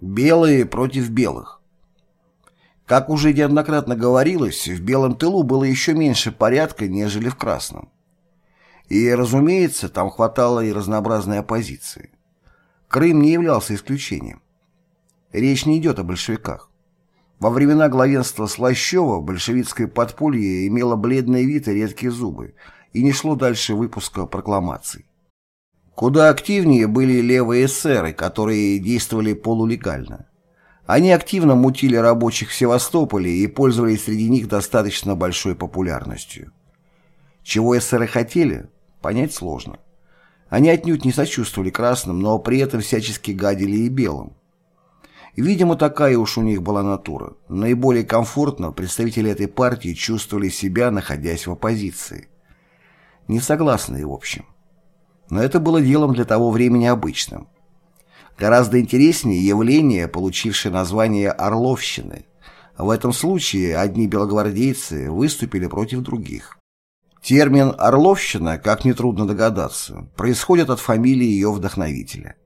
Белые против белых. Как уже неоднократно говорилось, в белом тылу было еще меньше порядка, нежели в красном. И, разумеется, там хватало и разнообразной оппозиции. Крым не являлся исключением. Речь не идет о большевиках. Во времена главенства Слащева большевистское подполье имело бледный вид и редкие зубы и не шло дальше выпуска прокламаций. Куда активнее были левые эсеры, которые действовали полулегально. Они активно мутили рабочих в Севастополе и пользовались среди них достаточно большой популярностью. Чего эсеры хотели, понять сложно. Они отнюдь не сочувствовали красным, но при этом всячески гадили и белым. Видимо, такая уж у них была натура. Наиболее комфортно представители этой партии чувствовали себя, находясь в оппозиции. Несогласные, в общем но это было делом для того времени обычным. Гораздо интереснее явление, получившее название «Орловщины». В этом случае одни белогвардейцы выступили против других. Термин «Орловщина», как нетрудно догадаться, происходит от фамилии ее вдохновителя.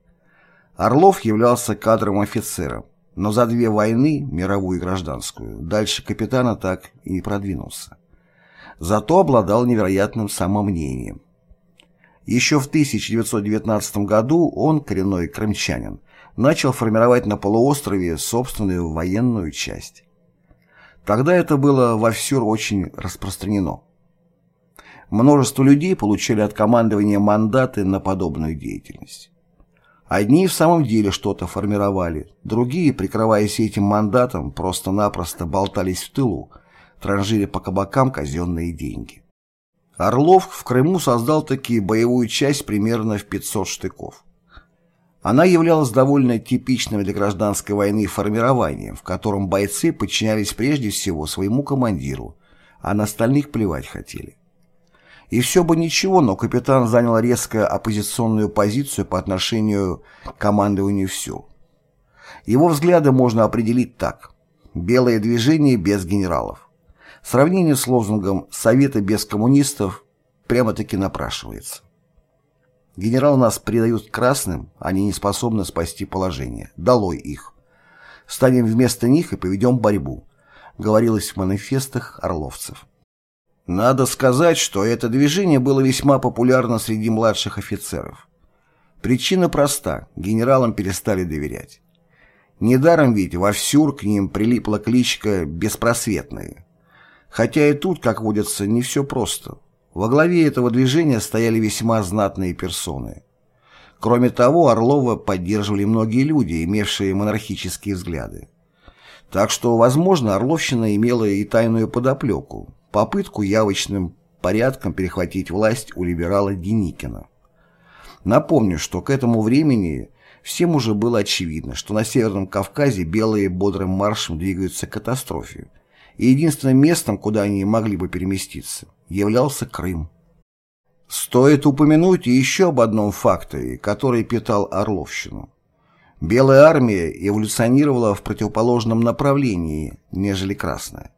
Орлов являлся кадровым офицером, но за две войны, мировую и гражданскую, дальше капитана так и не продвинулся. Зато обладал невероятным самомнением. Еще в 1919 году он, коренной крымчанин, начал формировать на полуострове собственную военную часть. Тогда это было вовсю очень распространено. Множество людей получили от командования мандаты на подобную деятельность. Одни в самом деле что-то формировали, другие, прикрываясь этим мандатом, просто-напросто болтались в тылу, транжили по кабакам казенные деньги. Орлов в Крыму создал таки боевую часть примерно в 500 штыков. Она являлась довольно типичным для гражданской войны формированием, в котором бойцы подчинялись прежде всего своему командиру, а на остальных плевать хотели. И все бы ничего, но капитан занял резко оппозиционную позицию по отношению к командованию «все». Его взгляды можно определить так. Белое движение без генералов. Сравнение с лозунгом «Совета без коммунистов» прямо-таки напрашивается. Генерал нас предают красным, они не способны спасти положение. Долой их. Станем вместо них и поведем борьбу, говорилось в манифестах орловцев. Надо сказать, что это движение было весьма популярно среди младших офицеров. Причина проста – генералам перестали доверять. Недаром ведь вовсю к ним прилипла кличка «беспросветные». Хотя и тут, как водится, не все просто. Во главе этого движения стояли весьма знатные персоны. Кроме того, Орлова поддерживали многие люди, имевшие монархические взгляды. Так что, возможно, Орловщина имела и тайную подоплеку, попытку явочным порядком перехватить власть у либерала Деникина. Напомню, что к этому времени всем уже было очевидно, что на Северном Кавказе белые бодрым маршем двигаются к катастрофе, и единственным местом, куда они могли бы переместиться, являлся Крым. Стоит упомянуть еще об одном факторе, который питал Орловщину. Белая армия эволюционировала в противоположном направлении, нежели Красная.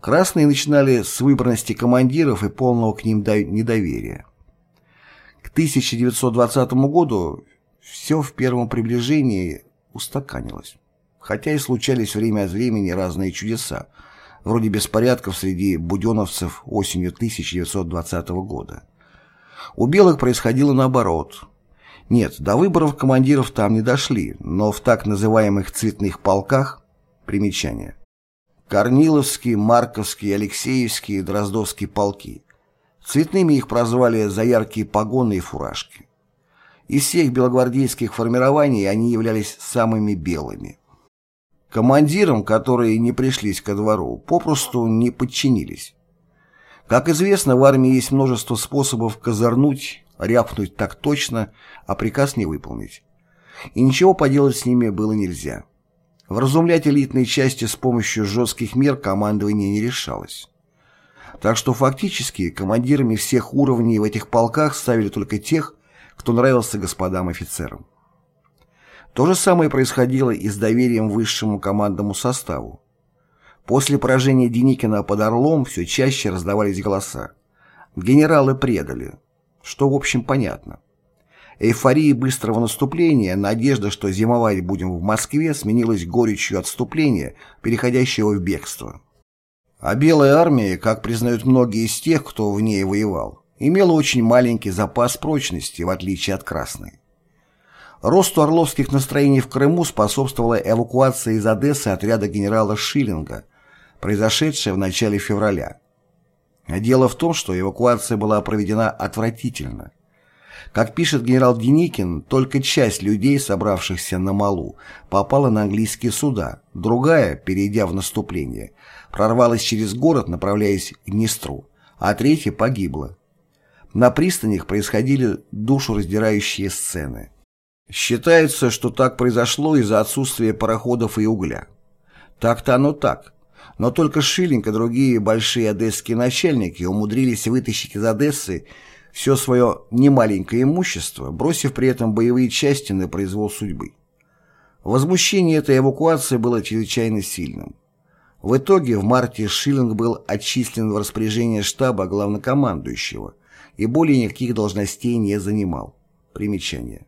Красные начинали с выбранности командиров и полного к ним недоверия. К 1920 году все в первом приближении устаканилось, хотя и случались время от времени разные чудеса, вроде беспорядков среди буденовцев осенью 1920 года. У белых происходило наоборот. Нет, до выборов командиров там не дошли, но в так называемых цветных полках примечание. Корниловские, Марковские, Алексеевские, Дроздовские полки. Цветными их прозвали за яркие погоны и фуражки. Из всех белогвардейских формирований они являлись самыми белыми. Командирам, которые не пришлись ко двору, попросту не подчинились. Как известно, в армии есть множество способов козырнуть, рявкнуть так точно, а приказ не выполнить. И ничего поделать с ними было нельзя. Вразумлять элитные части с помощью жестких мер командование не решалось. Так что фактически командирами всех уровней в этих полках ставили только тех, кто нравился господам офицерам. То же самое происходило и с доверием высшему командному составу. После поражения Деникина под Орлом все чаще раздавались голоса. Генералы предали, что в общем понятно. Эйфория быстрого наступления, надежда, что зимовать будем в Москве, сменилась горечью отступления, переходящего в бегство. А Белая армия, как признают многие из тех, кто в ней воевал, имела очень маленький запас прочности, в отличие от Красной. Росту орловских настроений в Крыму способствовала эвакуация из Одессы отряда генерала Шиллинга, произошедшая в начале февраля. Дело в том, что эвакуация была проведена отвратительно. Как пишет генерал Деникин, только часть людей, собравшихся на Малу, попала на английские суда, другая, перейдя в наступление, прорвалась через город, направляясь к Днестру, а третья погибла. На пристанях происходили душераздирающие сцены. Считается, что так произошло из-за отсутствия пароходов и угля. Так-то оно так. Но только Шиллинг и другие большие одесские начальники умудрились вытащить из Одессы все свое немаленькое имущество, бросив при этом боевые части на произвол судьбы. Возмущение этой эвакуации было чрезвычайно сильным. В итоге в марте Шиллинг был отчислен в распоряжение штаба главнокомандующего и более никаких должностей не занимал. Примечание.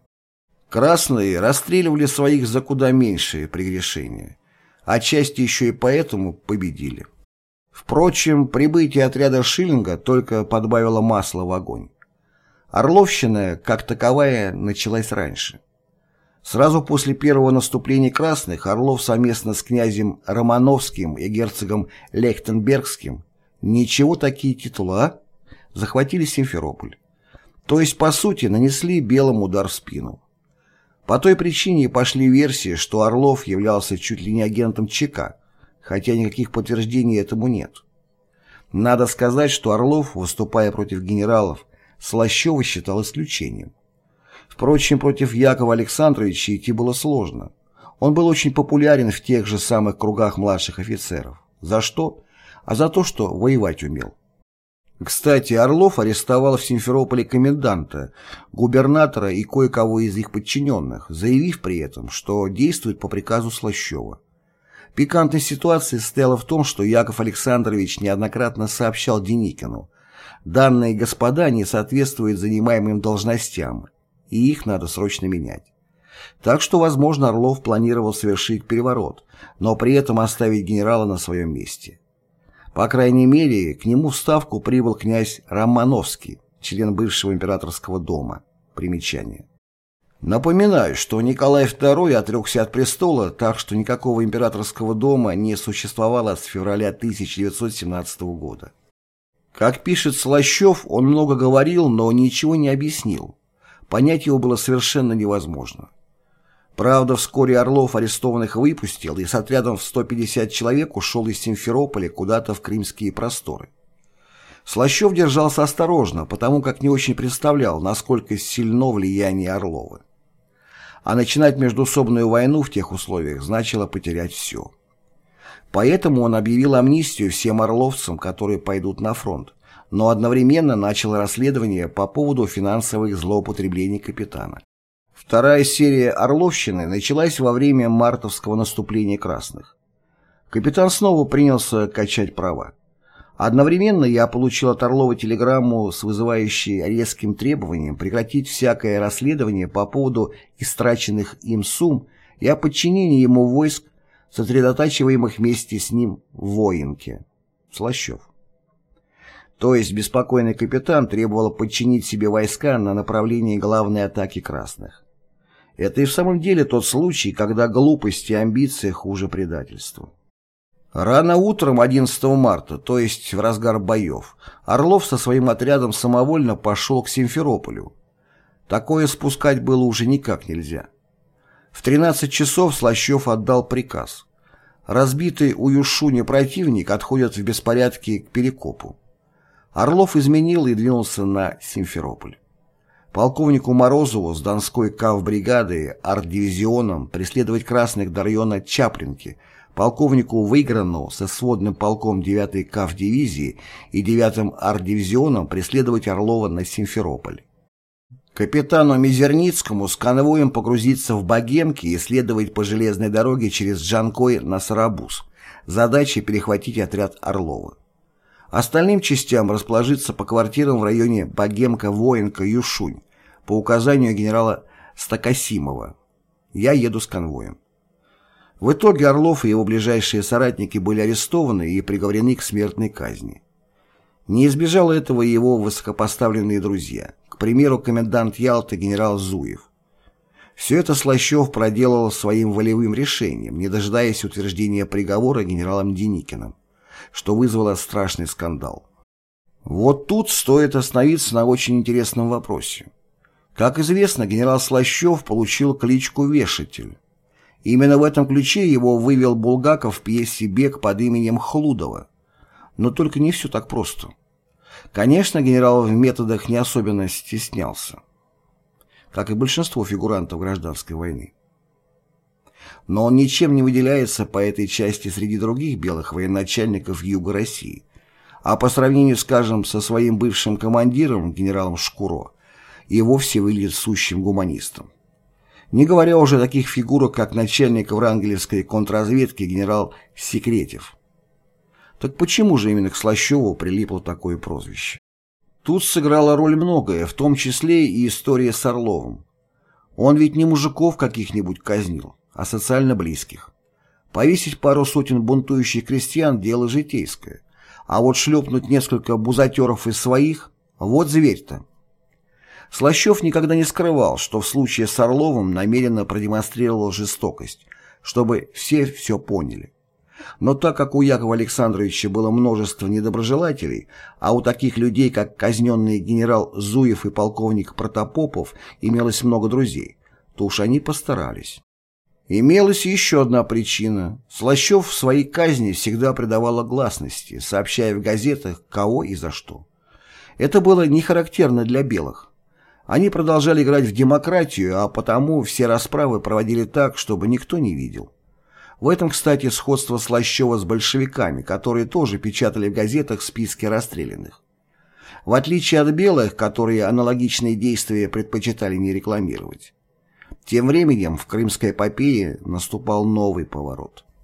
Красные расстреливали своих за куда меньшие прегрешения. Отчасти еще и поэтому победили. Впрочем, прибытие отряда Шиллинга только подбавило масла в огонь. Орловщина, как таковая, началась раньше. Сразу после первого наступления красных Орлов совместно с князем Романовским и герцогом Лехтенбергским ничего такие титула а? захватили Симферополь. То есть, по сути, нанесли белым удар в спину. По той причине пошли версии, что Орлов являлся чуть ли не агентом ЧК, хотя никаких подтверждений этому нет. Надо сказать, что Орлов, выступая против генералов, Слащева считал исключением. Впрочем, против Якова Александровича идти было сложно. Он был очень популярен в тех же самых кругах младших офицеров. За что? А за то, что воевать умел. Кстати, Орлов арестовал в Симферополе коменданта, губернатора и кое-кого из их подчиненных, заявив при этом, что действует по приказу Слащева. Пикантная ситуация состояла в том, что Яков Александрович неоднократно сообщал Деникину, данные господа не соответствуют занимаемым должностям, и их надо срочно менять. Так что, возможно, Орлов планировал совершить переворот, но при этом оставить генерала на своем месте. По крайней мере, к нему в Ставку прибыл князь Романовский, член бывшего императорского дома. Примечание. Напоминаю, что Николай II отрекся от престола, так что никакого императорского дома не существовало с февраля 1917 года. Как пишет Слащев, он много говорил, но ничего не объяснил. Понять его было совершенно невозможно. Правда, вскоре Орлов арестованных выпустил и с отрядом в 150 человек ушел из Симферополя куда-то в крымские просторы. Слащев держался осторожно, потому как не очень представлял, насколько сильно влияние Орлова. А начинать междусобную войну в тех условиях значило потерять все. Поэтому он объявил амнистию всем орловцам, которые пойдут на фронт, но одновременно начал расследование по поводу финансовых злоупотреблений капитана. Вторая серия «Орловщины» началась во время мартовского наступления красных. Капитан снова принялся качать права. Одновременно я получил от Орлова телеграмму с вызывающей резким требованием прекратить всякое расследование по поводу истраченных им сумм и о подчинении ему войск, сосредотачиваемых вместе с ним в воинке. Слащев. То есть беспокойный капитан требовал подчинить себе войска на направлении главной атаки красных. Это и в самом деле тот случай, когда глупость и амбиция хуже предательства. Рано утром 11 марта, то есть в разгар боев, Орлов со своим отрядом самовольно пошел к Симферополю. Такое спускать было уже никак нельзя. В 13 часов Слащев отдал приказ. Разбитый у Юшуни противник отходит в беспорядке к Перекопу. Орлов изменил и двинулся на Симферополь. Полковнику Морозову с Донской кавбригады арт-дивизионом преследовать красных до района Чаплинки, полковнику Выиграну со сводным полком 9-й кавдивизии и 9-м арт-дивизионом преследовать Орлова на Симферополь. Капитану Мизерницкому с конвоем погрузиться в Богемки и следовать по железной дороге через Джанкой на Сарабуз. Задача перехватить отряд Орлова. Остальным частям расположиться по квартирам в районе Богемка-Воинка-Юшунь, по указанию генерала Стакасимова. Я еду с конвоем. В итоге Орлов и его ближайшие соратники были арестованы и приговорены к смертной казни. Не избежал этого его высокопоставленные друзья, к примеру, комендант Ялты генерал Зуев. Все это Слащев проделал своим волевым решением, не дожидаясь утверждения приговора генералом Деникиным, что вызвало страшный скандал. Вот тут стоит остановиться на очень интересном вопросе. Как известно, генерал Слащев получил кличку «Вешатель». Именно в этом ключе его вывел Булгаков в пьесе «Бег» под именем Хлудова. Но только не все так просто. Конечно, генерал в методах не особенно стеснялся, как и большинство фигурантов гражданской войны. Но он ничем не выделяется по этой части среди других белых военачальников Юга России, а по сравнению, скажем, со своим бывшим командиром, генералом Шкуро, и вовсе выглядит сущим гуманистом. Не говоря уже о таких фигурах, как начальник врангелевской контрразведки генерал Секретев. Так почему же именно к Слащеву прилипло такое прозвище? Тут сыграла роль многое, в том числе и история с Орловым. Он ведь не мужиков каких-нибудь казнил, а социально близких. Повесить пару сотен бунтующих крестьян – дело житейское. А вот шлепнуть несколько бузатеров из своих – вот зверь-то. Слащев никогда не скрывал, что в случае с Орловым намеренно продемонстрировал жестокость, чтобы все все поняли. Но так как у Якова Александровича было множество недоброжелателей, а у таких людей, как казненный генерал Зуев и полковник Протопопов, имелось много друзей, то уж они постарались. Имелась еще одна причина. Слащев в своей казни всегда придавал гласности, сообщая в газетах, кого и за что. Это было не характерно для белых. Они продолжали играть в демократию, а потому все расправы проводили так, чтобы никто не видел. В этом, кстати, сходство Слащева с большевиками, которые тоже печатали в газетах списки расстрелянных. В отличие от белых, которые аналогичные действия предпочитали не рекламировать. Тем временем в крымской эпопее наступал новый поворот.